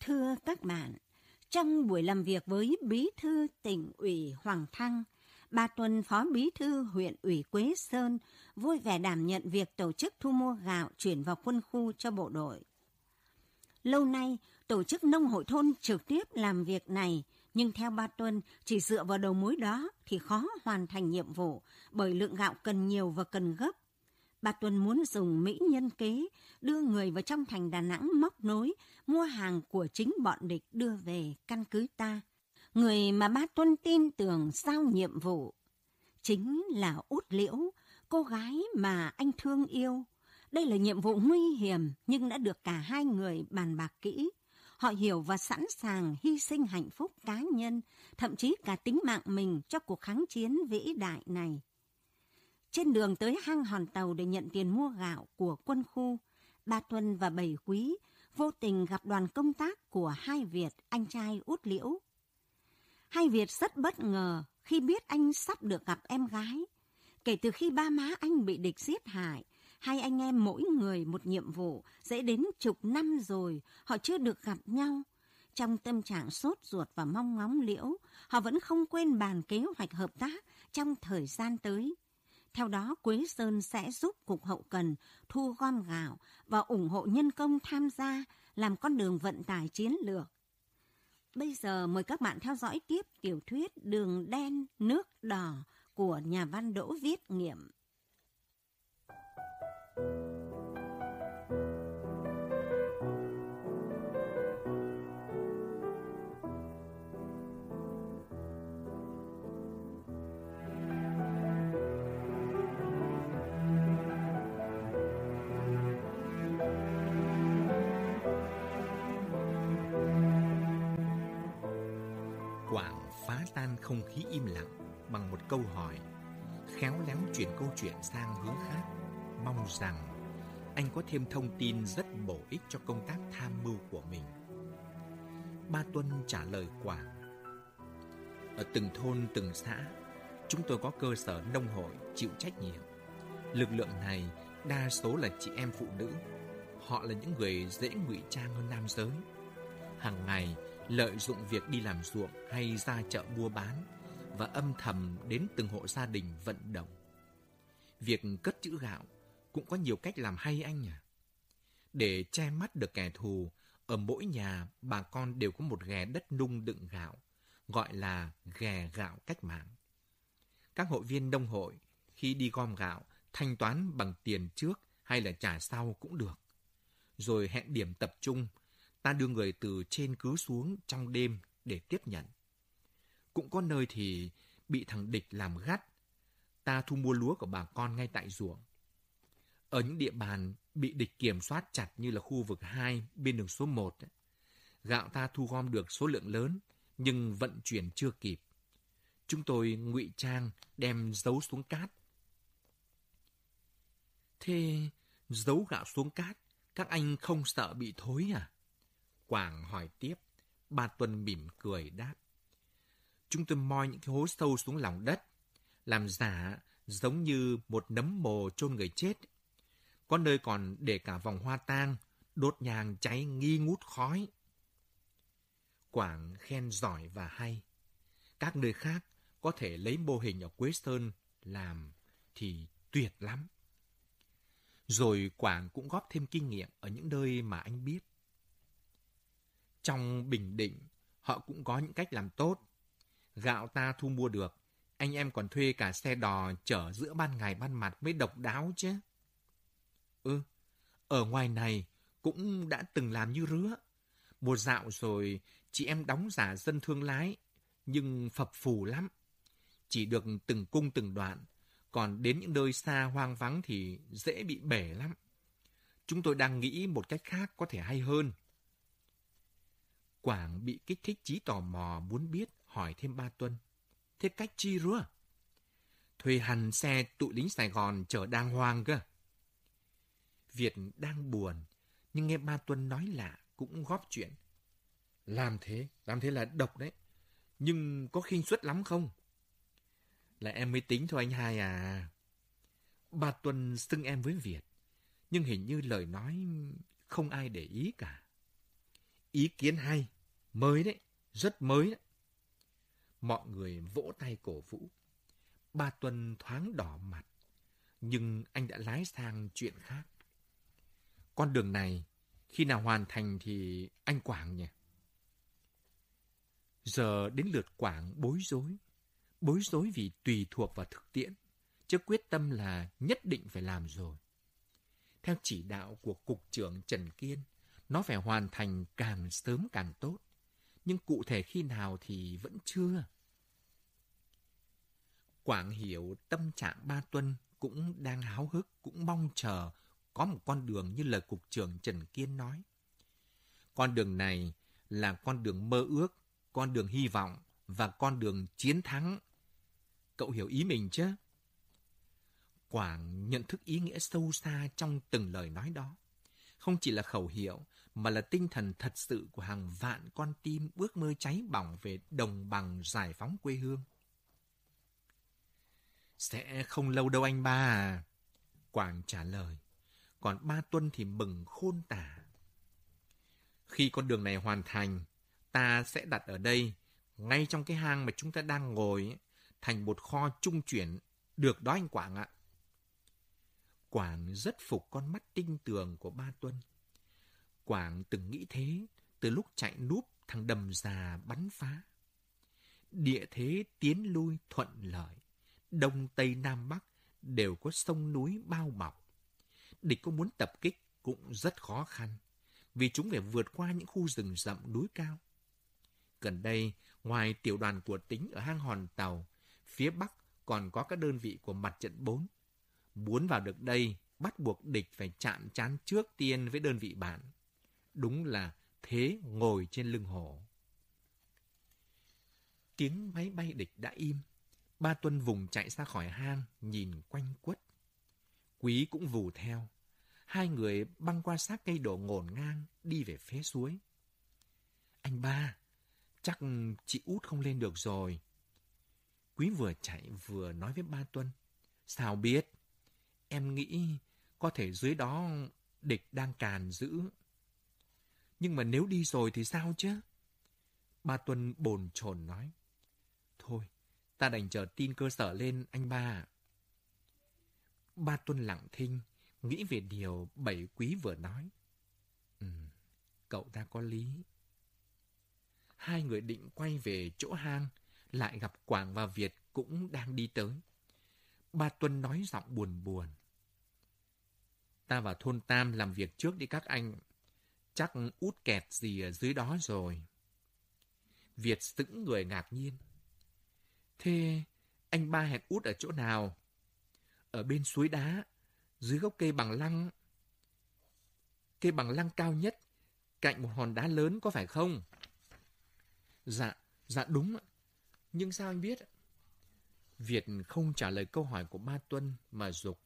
Thưa các bạn, trong buổi làm việc với Bí thư tỉnh ủy Hoàng Thăng, bà Tuần Phó Bí thư huyện ủy Quế Sơn vui vẻ đảm nhận việc tổ chức thu mua gạo chuyển vào quân khu cho bộ đội. Lâu nay, tổ chức nông hội thôn trực tiếp làm việc này, nhưng theo ba Tuân, chỉ dựa vào đầu mối đó thì khó hoàn thành nhiệm vụ bởi lượng gạo cần nhiều và cần gấp. Bà tuần muốn dùng mỹ nhân kế đưa người vào trong thành Đà Nẵng móc nối, mua hàng của chính bọn địch đưa về căn cứ ta. Người mà ba Tuân tin tưởng giao nhiệm vụ chính là Út Liễu, cô gái mà anh thương yêu. Đây là nhiệm vụ nguy hiểm nhưng đã được cả hai người bàn bạc kỹ. Họ hiểu và sẵn sàng hy sinh hạnh phúc cá nhân, thậm chí cả tính mạng mình cho cuộc kháng chiến vĩ đại này. Trên đường tới hang hòn tàu để nhận tiền mua gạo của quân khu, Ba Tuân và Bảy Quý vô tình gặp đoàn công tác của hai Việt, anh trai út liễu. Hai Việt rất bất ngờ khi biết anh sắp được gặp em gái. Kể từ khi ba má anh bị địch giết hại, hai anh em mỗi người một nhiệm vụ, dễ đến chục năm rồi, họ chưa được gặp nhau. Trong tâm trạng sốt ruột và mong ngóng liễu, họ vẫn không quên bàn kế hoạch hợp tác trong thời gian tới. Theo đó, Quế Sơn sẽ giúp Cục Hậu Cần thu gom gạo và ủng hộ nhân công tham gia làm con đường vận tải chiến lược. Bây giờ mời các bạn theo dõi tiếp tiểu thuyết Đường đen, nước đỏ của nhà văn Đỗ Viết Nghiệm. Tan không khí im lặng bằng một câu hỏi, khéo léo chuyển câu chuyện sang hướng khác, mong rằng anh có thêm thông tin rất bổ ích cho công tác tham mưu của mình. Ba Tuân trả lời Quảng. Ở từng thôn, từng xã, chúng tôi có cơ sở nông hội chịu trách nhiệm. Lực lượng này đa số là chị em phụ nữ. Họ là những người dễ ngụy trang hơn nam giới. Hàng ngày, lợi dụng việc đi làm ruộng hay ra chợ mua bán và âm thầm đến từng hộ gia đình vận động. Việc cất chữ gạo cũng có nhiều cách làm hay anh à. Để che mắt được kẻ thù, ở mỗi nhà bà con đều có một ghè đất nung đựng gạo, gọi là ghè gạo cách mạng. Các hội viên đông hội khi đi gom gạo thanh toán bằng tiền trước hay là trả sau cũng được. Rồi hẹn điểm tập trung ta đưa người từ trên cứu xuống trong đêm để tiếp nhận. Cũng có nơi thì bị thằng địch làm gắt, ta thu mua lúa của bà con ngay tại ruộng. Ở những địa bàn bị địch kiểm soát chặt như là khu vực 2 bên đường số 1, gạo ta thu gom được số lượng lớn nhưng vận chuyển chưa kịp. Chúng tôi ngụy trang đem giấu xuống cát. Thế giấu gạo xuống cát, các anh không sợ bị thối à? Quảng hỏi tiếp, ba Tuân mỉm cười đáp. Chúng tôi moi những cái hố sâu xuống lòng đất, làm giả giống như một nấm mồ chôn người chết. Có nơi còn để cả vòng hoa tang, đốt nhang cháy nghi ngút khói. Quảng khen giỏi và hay. Các nơi khác có thể lấy mô hình ở Quế Sơn làm thì tuyệt lắm. Rồi Quảng cũng góp thêm kinh nghiệm ở những nơi mà anh biết. Trong Bình Định, họ cũng có những cách làm tốt. Gạo ta thu mua được, anh em còn thuê cả xe đò chở giữa ban ngày ban mặt mới độc đáo chứ. Ừ, ở ngoài này cũng đã từng làm như rứa. Một dạo rồi, chị em đóng giả dân thương lái, nhưng phập phù lắm. Chỉ được từng cung từng đoạn, còn đến những nơi xa hoang vắng thì dễ bị bể lắm. Chúng tôi đang nghĩ một cách khác có thể hay hơn. Quảng bị kích thích trí tò mò muốn biết, hỏi thêm ba Tuân. Thế cách chi rứa? Thuê hẳn xe tụi lính Sài Gòn chở đàng hoàng cơ. Việt đang buồn, nhưng nghe ba Tuân nói lạ cũng góp chuyện. Làm thế, làm thế là độc đấy. Nhưng có khinh suất lắm không? Là em mới tính thôi anh hai à. Ba Tuân xưng em với Việt, nhưng hình như lời nói không ai để ý cả. Ý kiến hay, mới đấy, rất mới đấy. Mọi người vỗ tay cổ vũ. Ba Tuân thoáng đỏ mặt, nhưng anh đã lái sang chuyện khác. Con đường này, khi nào hoàn thành thì anh Quảng nhỉ? Giờ đến lượt Quảng bối rối. Bối rối vì tùy thuộc vào thực tiễn, chứ quyết tâm là nhất định phải làm rồi. Theo chỉ đạo của Cục trưởng Trần Kiên, nó phải hoàn thành càng sớm càng tốt. Nhưng cụ thể khi nào thì vẫn chưa. Quảng hiểu tâm trạng ba Tuân cũng đang háo hức, cũng mong chờ có một con đường như lời Cục trưởng Trần Kiên nói. Con đường này là con đường mơ ước, con đường hy vọng và con đường chiến thắng. Cậu hiểu ý mình chứ? Quảng nhận thức ý nghĩa sâu xa trong từng lời nói đó. Không chỉ là khẩu hiệu, mà là tinh thần thật sự của hàng vạn con tim ước mơ cháy bỏng về đồng bằng giải phóng quê hương. Sẽ không lâu đâu anh ba à. Quảng trả lời. Còn ba Tuân thì mừng khôn tả. Khi con đường này hoàn thành, ta sẽ đặt ở đây, ngay trong cái hang mà chúng ta đang ngồi, thành một kho trung chuyển. Được đó anh Quảng ạ. Quảng rất phục con mắt tinh tường của ba Tuân. Quảng từng nghĩ thế từ lúc chạy núp thằng đầm già bắn phá. Địa thế tiến lui thuận lợi, đông tây nam bắc đều có sông núi bao bọc. Địch có muốn tập kích cũng rất khó khăn, vì chúng phải vượt qua những khu rừng rậm núi cao. Gần đây, ngoài tiểu đoàn của tính ở hang hòn tàu, phía bắc còn có các đơn vị của mặt trận 4 Muốn vào được đây, bắt buộc địch phải chạm chán trước tiên với đơn vị bạn. Đúng là thế ngồi trên lưng hổ. Tiếng máy bay địch đã im. Ba Tuân vùng chạy ra khỏi hang, nhìn quanh quất. Quý cũng vù theo. Hai người băng qua sát cây đổ ngổn ngang, đi về phía suối. Anh ba, chắc chị út không lên được rồi. Quý vừa chạy vừa nói với ba Tuân. Sao biết? Em nghĩ có thể dưới đó địch đang càn giữ. Nhưng mà nếu đi rồi thì sao chứ? Ba Tuân bồn chồn nói. Thôi, ta đành chờ tin cơ sở lên anh ba. Ba Tuân lặng thinh, nghĩ về điều bảy quý vừa nói. Ừ, cậu ta có lý. Hai người định quay về chỗ hang, lại gặp Quảng và Việt cũng đang đi tới. Ba Tuân nói giọng buồn buồn. Ta vào thôn Tam làm việc trước đi các anh. Chắc út kẹt gì ở dưới đó rồi. Việt sững người ngạc nhiên. Thế anh ba hẹn út ở chỗ nào? Ở bên suối đá, dưới gốc cây bằng lăng. Cây bằng lăng cao nhất, cạnh một hòn đá lớn có phải không? Dạ, dạ đúng. Nhưng sao anh biết? Việt không trả lời câu hỏi của ba Tuân mà dục.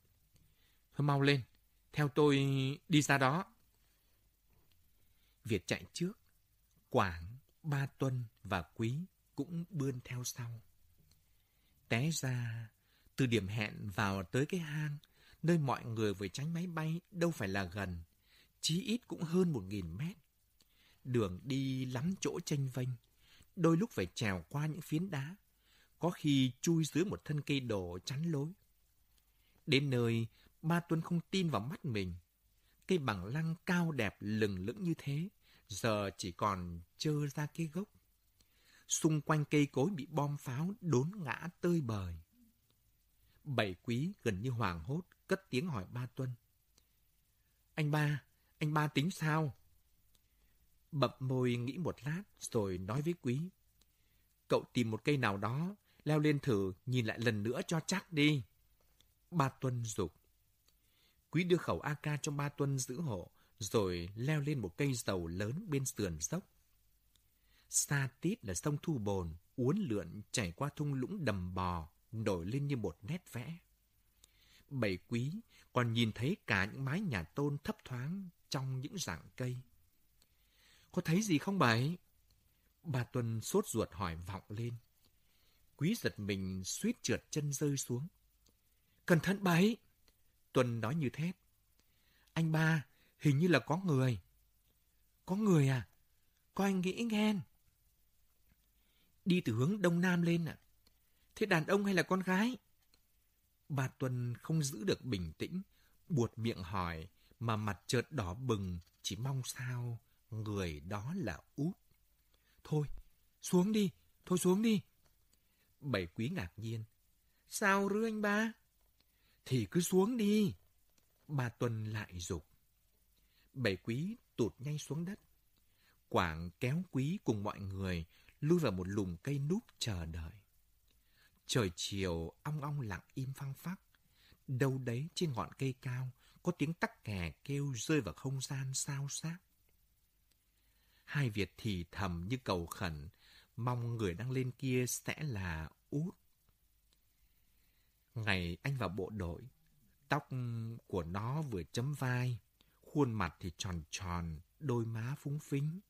Thôi mau lên, theo tôi đi ra đó. Việt chạy trước. Quảng, Ba Tuân và Quý cũng bươn theo sau. Té ra, từ điểm hẹn vào tới cái hang, nơi mọi người vừa tránh máy bay đâu phải là gần, chí ít cũng hơn một nghìn mét. Đường đi lắm chỗ tranh vênh, đôi lúc phải trèo qua những phiến đá, có khi chui dưới một thân cây đổ chắn lối. Đến nơi, Ba Tuấn không tin vào mắt mình. Cây bằng lăng cao đẹp lừng lững như thế, giờ chỉ còn trơ ra cái gốc. Xung quanh cây cối bị bom pháo đốn ngã tơi bời. Bảy quý gần như hoàng hốt, cất tiếng hỏi ba Tuân. Anh ba, anh ba tính sao? Bập môi nghĩ một lát rồi nói với quý. Cậu tìm một cây nào đó, leo lên thử, nhìn lại lần nữa cho chắc đi. Ba Tuân dục Quý đưa khẩu AK cho ba Tuân giữ hộ, rồi leo lên một cây dầu lớn bên sườn dốc. Xa tít là sông Thu Bồn, uốn lượn chảy qua thung lũng đầm bò, nổi lên như một nét vẽ. Bảy quý còn nhìn thấy cả những mái nhà tôn thấp thoáng trong những rặng cây. Có thấy gì không bảy? Bà Tuân sốt ruột hỏi vọng lên. Quý giật mình suýt trượt chân rơi xuống. Cẩn thận bảy! Tuân nói như thét. Anh ba, hình như là có người. Có người à? Coi anh nghĩ nghe. Đi từ hướng đông nam lên ạ. À. Thế đàn ông hay là con gái? Bà tuần không giữ được bình tĩnh, buột miệng hỏi mà mặt chợt đỏ bừng, chỉ mong sao người đó là út. Thôi, xuống đi, thôi xuống đi. Bảy quý ngạc nhiên. Sao rứa anh ba? Thì cứ xuống đi. Bà tuần lại dục. Bảy quý tụt nhanh xuống đất. Quảng kéo quý cùng mọi người lui vào một lùm cây núp chờ đợi. Trời chiều ong ong lặng im phăng phắc. Đâu đấy trên ngọn cây cao có tiếng tắc kè kêu rơi vào không gian sao xác. Hai Việt thì thầm như cầu khẩn, mong người đang lên kia sẽ là út. Ngày anh vào bộ đội, tóc của nó vừa chấm vai, khuôn mặt thì tròn tròn, đôi má phúng phính.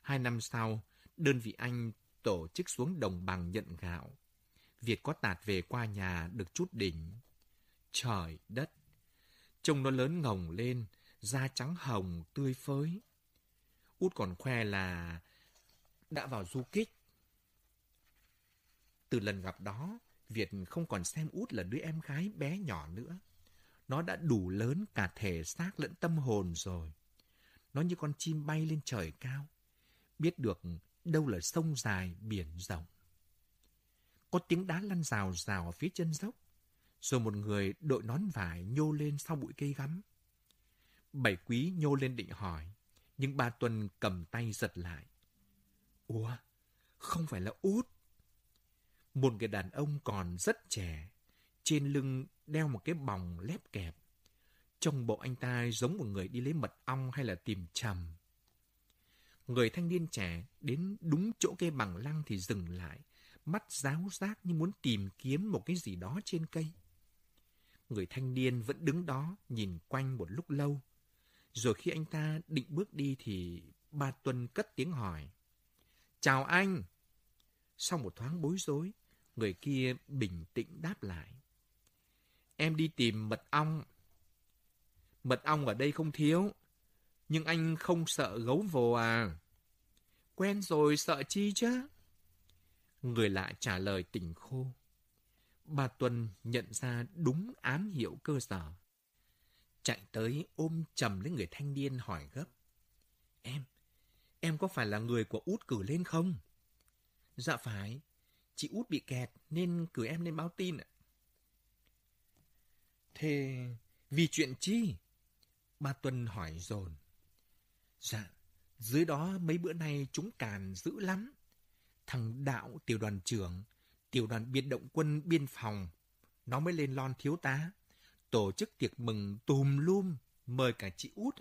Hai năm sau, đơn vị anh tổ chức xuống đồng bằng nhận gạo. Việt có tạt về qua nhà được chút đỉnh. Trời đất! Trông nó lớn ngồng lên, da trắng hồng, tươi phới. Út còn khoe là đã vào du kích. Từ lần gặp đó, Việt không còn xem út là đứa em gái bé nhỏ nữa. Nó đã đủ lớn cả thể xác lẫn tâm hồn rồi. Nó như con chim bay lên trời cao. Biết được đâu là sông dài, biển rộng. Có tiếng đá lăn rào rào ở phía chân dốc. Rồi một người đội nón vải nhô lên sau bụi cây gắm. Bảy quý nhô lên định hỏi, nhưng ba Tuần cầm tay giật lại. Ủa, không phải là út. Một người đàn ông còn rất trẻ, trên lưng đeo một cái bòng lép kẹp. Trông bộ anh ta giống một người đi lấy mật ong hay là tìm trầm. Người thanh niên trẻ đến đúng chỗ cây bằng lăng thì dừng lại, mắt giáo giác như muốn tìm kiếm một cái gì đó trên cây. Người thanh niên vẫn đứng đó nhìn quanh một lúc lâu. Rồi khi anh ta định bước đi thì ba Tuân cất tiếng hỏi. Chào anh! Sau một thoáng bối rối, người kia bình tĩnh đáp lại. Em đi tìm mật ong. Mật ong ở đây không thiếu, nhưng anh không sợ gấu vồ à? Quen rồi sợ chi chứ? Người lạ trả lời tỉnh khô. Bà tuần nhận ra đúng ám hiệu cơ sở. Chạy tới ôm chầm lấy người thanh niên hỏi gấp. Em, em có phải là người của út cử lên không? Dạ phải, chị út bị kẹt nên cử em lên báo tin ạ. Thế vì chuyện chi? Ba Tuân hỏi dồn. Dạ, dưới đó mấy bữa nay chúng càn dữ lắm. Thằng Đạo tiểu đoàn trưởng, tiểu đoàn biệt động quân biên phòng, nó mới lên lon thiếu tá. Tổ chức tiệc mừng tùm lum, mời cả chị út.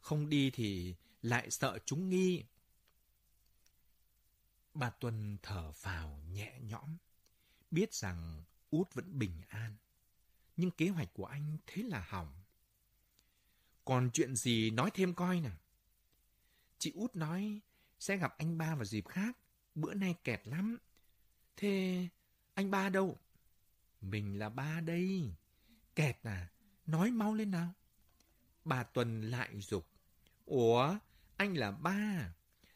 Không đi thì lại sợ chúng nghi. Bà Tuân thở vào nhẹ nhõm, biết rằng út vẫn bình an. Nhưng kế hoạch của anh thế là hỏng. Còn chuyện gì nói thêm coi nè. Chị út nói sẽ gặp anh ba vào dịp khác. Bữa nay kẹt lắm. Thế anh ba đâu? Mình là ba đây. Kẹt à? Nói mau lên nào. Bà Tuần lại dục. Ủa, anh là ba.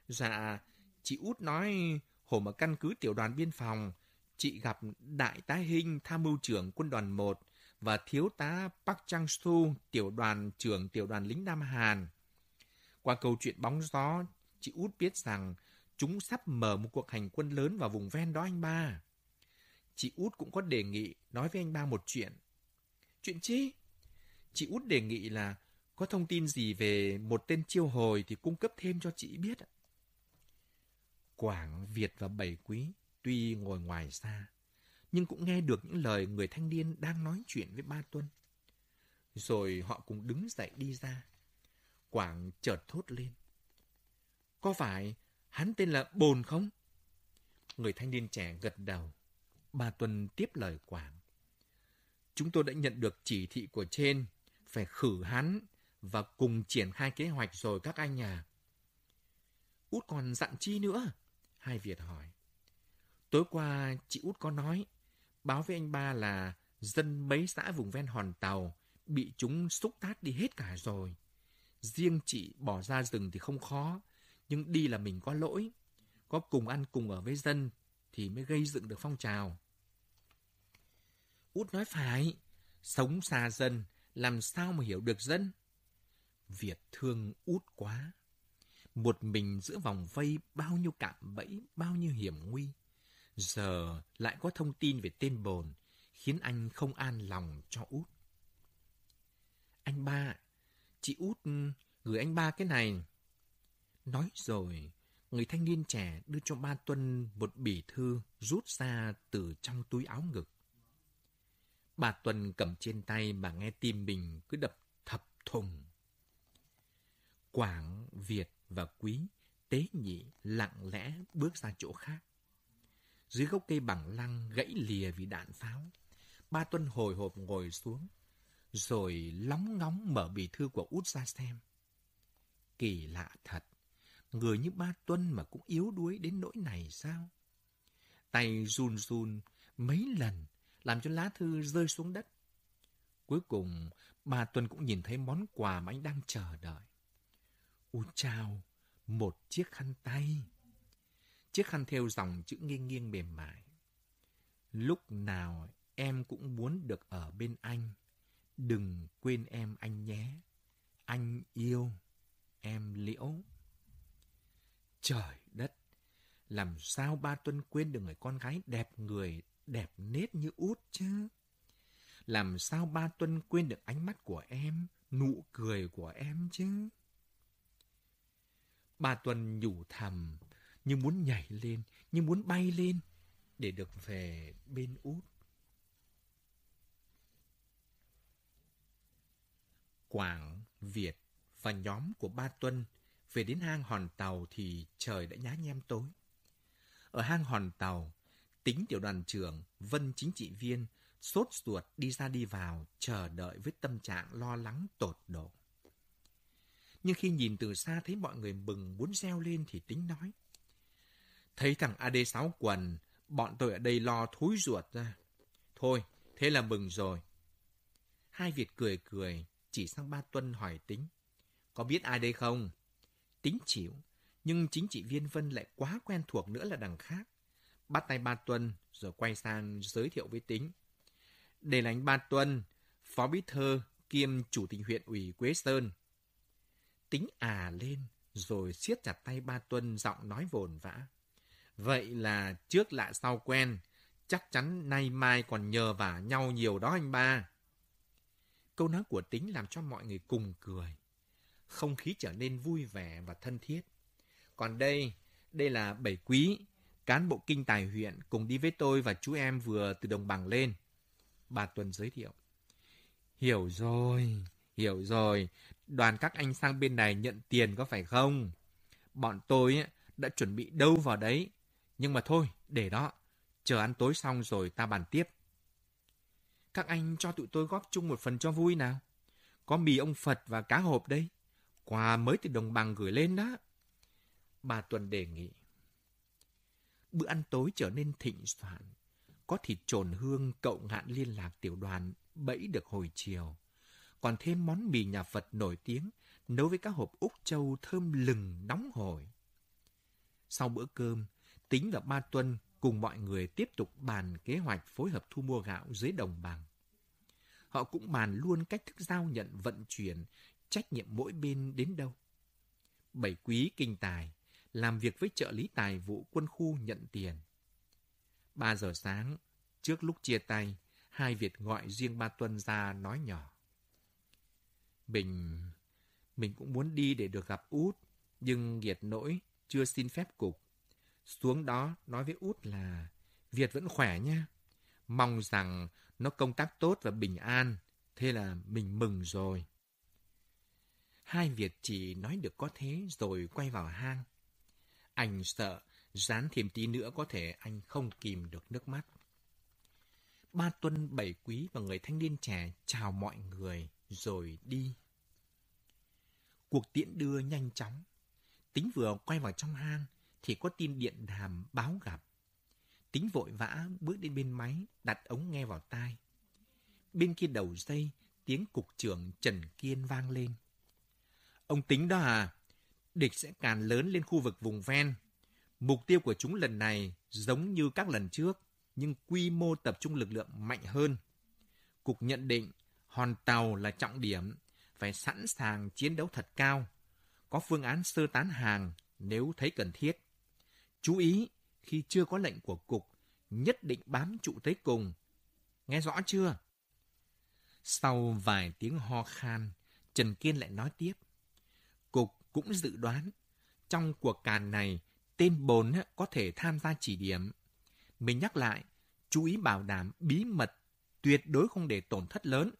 Dạ, chị út nói hôm ở căn cứ tiểu đoàn biên phòng, chị gặp đại tá Hinh tham mưu trưởng quân đoàn 1 và thiếu tá Park Chang Su, tiểu đoàn trưởng tiểu đoàn lính Nam Hàn. Qua câu chuyện bóng gió, chị út biết rằng chúng sắp mở một cuộc hành quân lớn vào vùng ven đó anh ba. Chị út cũng có đề nghị nói với anh ba một chuyện. Chuyện chi? Chị út đề nghị là có thông tin gì về một tên chiêu hồi thì cung cấp thêm cho chị biết. Quảng, Việt và Bảy Quý tuy ngồi ngoài xa, nhưng cũng nghe được những lời người thanh niên đang nói chuyện với ba Tuân. Rồi họ cùng đứng dậy đi ra. Quảng chợt thốt lên. Có phải hắn tên là Bồn không? Người thanh niên trẻ gật đầu. Ba Tuân tiếp lời Quảng. Chúng tôi đã nhận được chỉ thị của trên, phải khử hắn và cùng triển khai kế hoạch rồi các anh à. Út còn dặn chi nữa? Hai Việt hỏi. Tối qua chị Út có nói, báo với anh ba là dân mấy xã vùng ven hòn tàu bị chúng xúc tát đi hết cả rồi. Riêng chị bỏ ra rừng thì không khó, nhưng đi là mình có lỗi. Có cùng ăn cùng ở với dân thì mới gây dựng được phong trào. Út nói phải, sống xa dân, làm sao mà hiểu được dân? Việt thương út quá. Một mình giữa vòng vây bao nhiêu cạm bẫy, bao nhiêu hiểm nguy. Giờ lại có thông tin về tên bồn, khiến anh không an lòng cho út. Anh ba, chị út gửi anh ba cái này. Nói rồi, người thanh niên trẻ đưa cho ba Tuân một bì thư rút ra từ trong túi áo ngực. Bà Tuân cầm trên tay mà nghe tim mình cứ đập thập thùng. Quảng, Việt và Quý tế nhị lặng lẽ bước ra chỗ khác. Dưới gốc cây bằng lăng gãy lìa vì đạn pháo, ba Tuân hồi hộp ngồi xuống, rồi lóng ngóng mở bì thư của út ra xem. Kỳ lạ thật, người như ba Tuân mà cũng yếu đuối đến nỗi này sao? Tay run run mấy lần, làm cho lá thư rơi xuống đất. Cuối cùng, ba Tuân cũng nhìn thấy món quà mà anh đang chờ đợi. Ôi chào, một chiếc khăn tay. Chiếc khăn theo dòng chữ nghiêng nghiêng mềm mại. Lúc nào em cũng muốn được ở bên anh. Đừng quên em anh nhé. Anh yêu em liễu. Trời đất! Làm sao ba Tuân quên được người con gái đẹp người, đẹp nết như út chứ? Làm sao ba Tuân quên được ánh mắt của em, nụ cười của em chứ? Ba Tuân nhủ thầm, như muốn nhảy lên, như muốn bay lên, để được về bên út. Quảng, Việt và nhóm của ba Tuân về đến hang hòn tàu thì trời đã nhá nhem tối. Ở hang hòn tàu, tính tiểu đoàn trưởng, vân chính trị viên, sốt ruột đi ra đi vào, chờ đợi với tâm trạng lo lắng tột độ. Nhưng khi nhìn từ xa thấy mọi người mừng muốn reo lên thì tính nói. Thấy thằng AD6 quần, bọn tôi ở đây lo thúi ruột ra. Thôi, thế là mừng rồi. Hai Việt cười cười, chỉ sang ba Tuân hỏi tính. Có biết ai đây không? Tính chịu, nhưng chính trị viên Vân lại quá quen thuộc nữa là đằng khác. Bắt tay ba Tuân, rồi quay sang giới thiệu với tính. Đây là anh Ba Tuân, phó bí thư kiêm chủ tịch huyện ủy Quế Sơn. Tính à lên, rồi siết chặt tay ba Tuân giọng nói vồn vã. Vậy là trước lạ sau quen, chắc chắn nay mai còn nhờ vả nhau nhiều đó anh ba. Câu nói của tính làm cho mọi người cùng cười. Không khí trở nên vui vẻ và thân thiết. Còn đây, đây là Bảy Quý, cán bộ kinh tài huyện cùng đi với tôi và chú em vừa từ đồng bằng lên. Bà Tuần giới thiệu. Hiểu rồi, hiểu rồi. Đoàn các anh sang bên này nhận tiền có phải không? Bọn tôi đã chuẩn bị đâu vào đấy. Nhưng mà thôi, để đó. Chờ ăn tối xong rồi ta bàn tiếp. Các anh cho tụi tôi góp chung một phần cho vui nào. Có mì ông Phật và cá hộp đây. Quà mới từ đồng bằng gửi lên đó. Bà Tuần đề nghị. Bữa ăn tối trở nên thịnh soạn. Có thịt trồn hương cậu ngạn liên lạc tiểu đoàn bẫy được hồi chiều. Còn thêm món mì nhà Phật nổi tiếng nấu với cá hộp Úc Châu thơm lừng nóng hổi. Sau bữa cơm, Tính và Ba Tuân cùng mọi người tiếp tục bàn kế hoạch phối hợp thu mua gạo dưới đồng bằng. Họ cũng bàn luôn cách thức giao nhận vận chuyển, trách nhiệm mỗi bên đến đâu. Bảy quý kinh tài, làm việc với trợ lý tài vụ quân khu nhận tiền. Ba giờ sáng, trước lúc chia tay, hai Việt gọi riêng ba Tuân ra nói nhỏ. Bình, mình cũng muốn đi để được gặp út, nhưng nghiệt nỗi chưa xin phép cục. Xuống đó nói với út là, Việt vẫn khỏe nha. Mong rằng nó công tác tốt và bình an. Thế là mình mừng rồi. Hai Việt chỉ nói được có thế rồi quay vào hang. Anh sợ dán thêm tí nữa có thể anh không kìm được nước mắt. Ba Tuân, Bảy Quý và người thanh niên trẻ chào mọi người rồi đi. Cuộc tiễn đưa nhanh chóng. Tính vừa quay vào trong hang thì có tin điện đàm báo gặp. Tính vội vã bước đến bên máy, đặt ống nghe vào tai. Bên kia đầu dây, tiếng cục trưởng Trần Kiên vang lên. Ông Tính đó à? địch sẽ càn lớn lên khu vực vùng ven. Mục tiêu của chúng lần này giống như các lần trước, nhưng quy mô tập trung lực lượng mạnh hơn. Cục nhận định hòn tàu là trọng điểm, phải sẵn sàng chiến đấu thật cao, có phương án sơ tán hàng nếu thấy cần thiết. Chú ý, khi chưa có lệnh của cục, nhất định bám trụ tới cùng. Nghe rõ chưa? Sau vài tiếng ho khan, Trần Kiên lại nói tiếp. Cục cũng dự đoán, trong cuộc càn này, tên bồn có thể tham gia chỉ điểm. Mình nhắc lại, chú ý bảo đảm bí mật, tuyệt đối không để tổn thất lớn.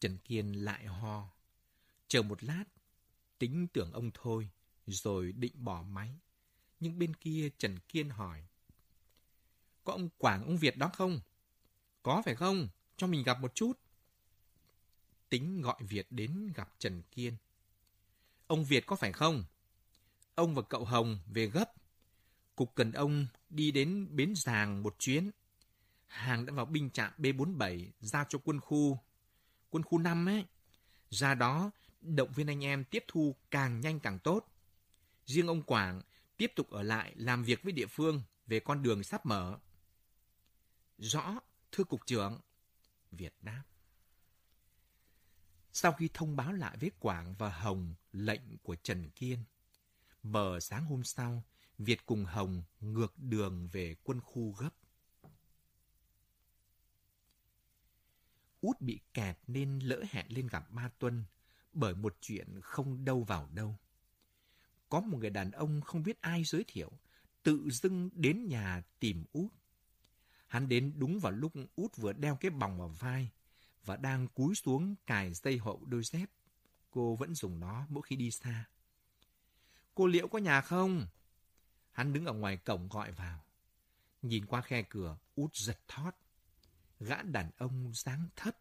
Trần Kiên lại ho. Chờ một lát, tính tưởng ông thôi, rồi định bỏ máy. Nhưng bên kia Trần Kiên hỏi. Có ông Quảng, ông Việt đó không? Có phải không? Cho mình gặp một chút. Tính gọi Việt đến gặp Trần Kiên. Ông Việt có phải không? Ông và cậu Hồng về gấp. Cục cần ông đi đến bến giàng một chuyến. Hàng đã vào binh trạm B47 giao cho quân khu. Quân khu 5 ấy. Ra đó, động viên anh em tiếp thu càng nhanh càng tốt. Riêng ông Quảng tiếp tục ở lại làm việc với địa phương về con đường sắp mở. Rõ, thưa cục trưởng. Việt đáp. Sau khi thông báo lại với Quảng và Hồng lệnh của Trần Kiên, mờ sáng hôm sau, Việt cùng Hồng ngược đường về quân khu gấp. Út bị kẹt nên lỡ hẹn lên gặp Ba Tuân bởi một chuyện không đâu vào đâu. Có một người đàn ông không biết ai giới thiệu, tự dưng đến nhà tìm Út. Hắn đến đúng vào lúc Út vừa đeo cái bòng vào vai và đang cúi xuống cài dây hậu đôi dép. Cô vẫn dùng nó mỗi khi đi xa. Cô liệu có nhà không? Hắn đứng ở ngoài cổng gọi vào. Nhìn qua khe cửa, út giật thót. Gã đàn ông dáng thấp,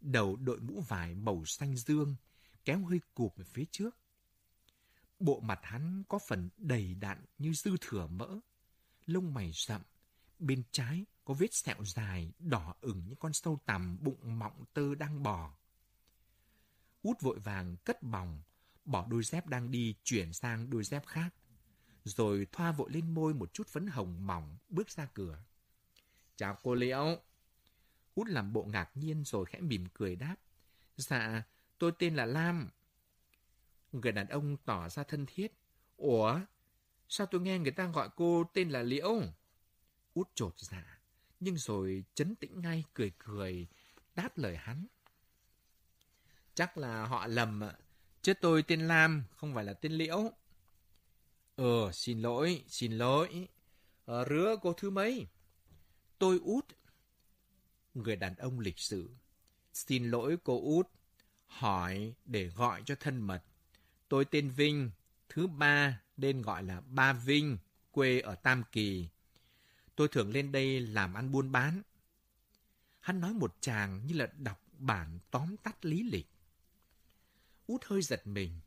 đầu đội mũ vải màu xanh dương, kéo hơi cụp về phía trước. Bộ mặt hắn có phần đầy đặn như dư thừa mỡ, lông mày rậm, bên trái có vết sẹo dài, đỏ ửng như con sâu tằm bụng mọng tơ đang bò. Út vội vàng cất bòng, bỏ đôi dép đang đi chuyển sang đôi dép khác. Rồi thoa vội lên môi một chút phấn hồng mỏng, bước ra cửa. Chào cô Liễu. Út làm bộ ngạc nhiên rồi khẽ mỉm cười đáp. Dạ, tôi tên là Lam. Người đàn ông tỏ ra thân thiết. Ủa, sao tôi nghe người ta gọi cô tên là Liễu? Út trột dạ, nhưng rồi chấn tĩnh ngay cười cười, đáp lời hắn. Chắc là họ lầm ạ. Chứ tôi tên Lam, không phải là tên Liễu. Ờ, xin lỗi, xin lỗi. Ờ, rứa cô thứ mấy? Tôi út. Người đàn ông lịch sự. Xin lỗi cô út. Hỏi để gọi cho thân mật. Tôi tên Vinh. Thứ ba nên gọi là Ba Vinh, quê ở Tam Kỳ. Tôi thường lên đây làm ăn buôn bán. Hắn nói một chàng như là đọc bản tóm tắt lý lịch. Út hơi giật mình.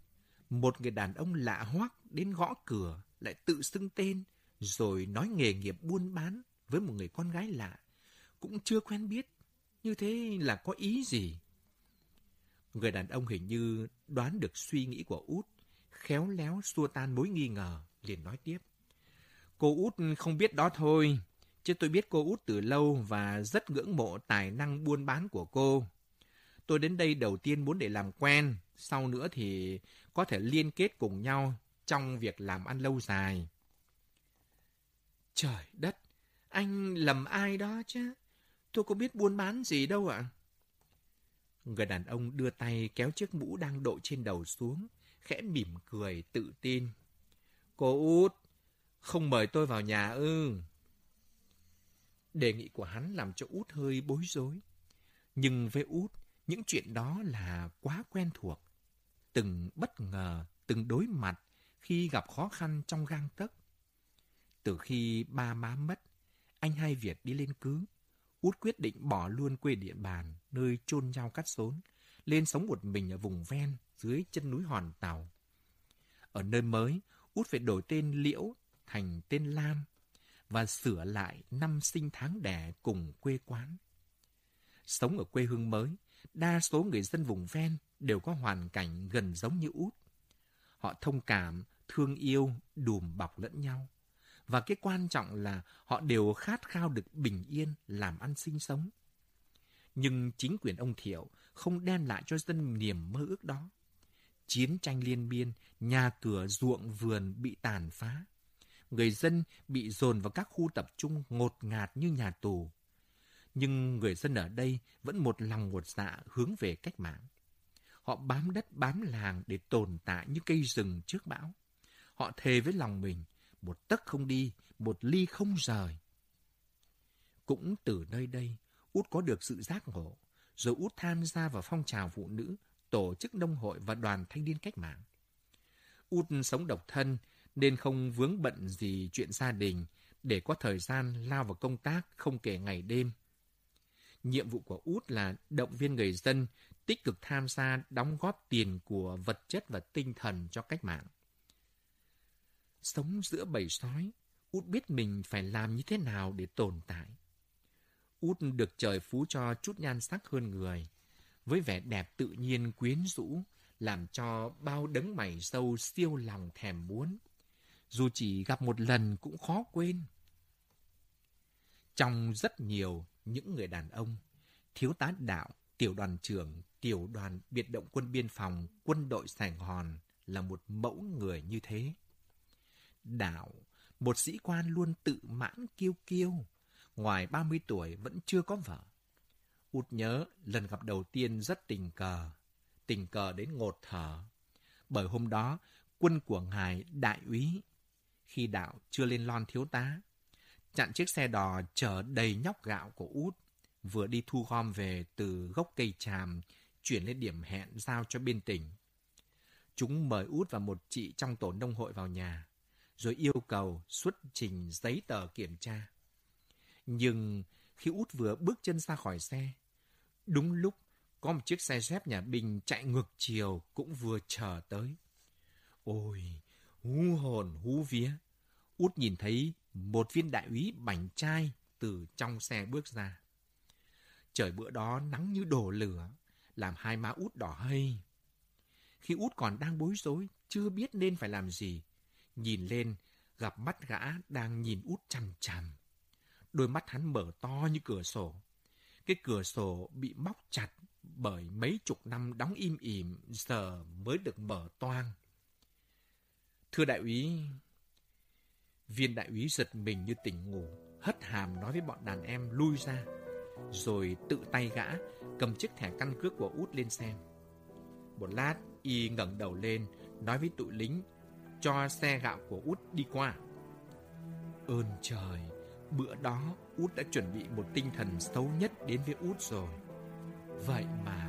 Một người đàn ông lạ hoắc đến gõ cửa, lại tự xưng tên, rồi nói nghề nghiệp buôn bán với một người con gái lạ. Cũng chưa quen biết. Như thế là có ý gì? Người đàn ông hình như đoán được suy nghĩ của Út, khéo léo xua tan mối nghi ngờ, liền nói tiếp. Cô Út không biết đó thôi, chứ tôi biết cô Út từ lâu và rất ngưỡng mộ tài năng buôn bán của cô. Tôi đến đây đầu tiên muốn để làm quen, sau nữa thì có thể liên kết cùng nhau trong việc làm ăn lâu dài. Trời đất, anh lầm ai đó chứ? Tôi có biết buôn bán gì đâu ạ. Người đàn ông đưa tay kéo chiếc mũ đang đội trên đầu xuống, khẽ mỉm cười, tự tin. Cô út, không mời tôi vào nhà ư. Đề nghị của hắn làm cho út hơi bối rối. Nhưng với út, những chuyện đó là quá quen thuộc. Từng bất ngờ, từng đối mặt khi gặp khó khăn trong gang tấc. Từ khi ba má mất, anh hai Việt đi lên cứ. Út quyết định bỏ luôn quê địa bàn, nơi chôn nhau cắt rốn, lên sống một mình ở vùng ven, dưới chân núi Hòn Tàu. Ở nơi mới, Út phải đổi tên Liễu thành tên Lam và sửa lại năm sinh tháng đẻ cùng quê quán. Sống ở quê hương mới, đa số người dân vùng ven đều có hoàn cảnh gần giống như út. họ thông cảm, thương yêu, đùm bọc lẫn nhau. Và cái quan trọng là họ đều khát khao được bình yên, làm ăn sinh sống. Nhưng chính quyền ông Thiệu không đem lại cho dân niềm mơ ước đó. Chiến tranh liên miên, nhà cửa ruộng vườn bị tàn phá. Người dân bị dồn vào các khu tập trung ngột ngạt như nhà tù. Nhưng người dân ở đây vẫn một lòng một dạ hướng về cách mạng. Họ bám đất bám làng để tồn tại như cây rừng trước bão. Họ thề với lòng mình, một tấc không đi, một ly không rời. Cũng từ nơi đây, Út có được sự giác ngộ, rồi Út tham gia vào phong trào phụ nữ, tổ chức nông hội và đoàn thanh niên cách mạng. Út sống độc thân nên không vướng bận gì chuyện gia đình để có thời gian lao vào công tác không kể ngày đêm. Nhiệm vụ của Út là động viên người dân tích cực tham gia đóng góp tiền của vật chất và tinh thần cho cách mạng. Sống giữa bầy sói, Út biết mình phải làm như thế nào để tồn tại. Út được trời phú cho chút nhan sắc hơn người, với vẻ đẹp tự nhiên quyến rũ, làm cho bao đấng mày sâu siêu lòng thèm muốn. Dù chỉ gặp một lần cũng khó quên. Trong rất nhiều những người đàn ông, thiếu tá đạo, tiểu đoàn trưởng, tiểu đoàn biệt động quân biên phòng, quân đội Sài Gòn là một mẫu người như thế. Đạo, một sĩ quan luôn tự mãn kiêu kiêu, ngoài 30 tuổi vẫn chưa có vợ. Út nhớ lần gặp đầu tiên rất tình cờ, tình cờ đến ngột thở. Bởi hôm đó, quân của ngài đại úy, khi đạo chưa lên lon thiếu tá, chặn chiếc xe đò chở đầy nhóc gạo của Út, vừa đi thu gom về từ gốc cây tràm, chuyển lên điểm hẹn giao cho bên tỉnh. Chúng mời Út và một chị trong tổ nông hội vào nhà, rồi yêu cầu xuất trình giấy tờ kiểm tra. Nhưng khi Út vừa bước chân ra khỏi xe, đúng lúc có một chiếc xe dép nhà binh chạy ngược chiều cũng vừa chờ tới. Ôi, hú hồn hú vía. Út nhìn thấy một viên đại úy bảnh trai từ trong xe bước ra. Trời bữa đó nắng như đổ lửa, làm hai má út đỏ hây. Khi út còn đang bối rối, chưa biết nên phải làm gì, nhìn lên, gặp mắt gã đang nhìn út chằm chằm. Đôi mắt hắn mở to như cửa sổ. Cái cửa sổ bị móc chặt bởi mấy chục năm đóng im ỉm, giờ mới được mở toang. Thưa đại úy, viên đại úy giật mình như tỉnh ngủ, hất hàm nói với bọn đàn em lui ra rồi tự tay gã cầm chiếc thẻ căn cước của út lên xem. Một lát, y ngẩng đầu lên, nói với tụi lính, cho xe gạo của út đi qua. Ơn trời, bữa đó út đã chuẩn bị một tinh thần xấu nhất đến với út rồi. Vậy mà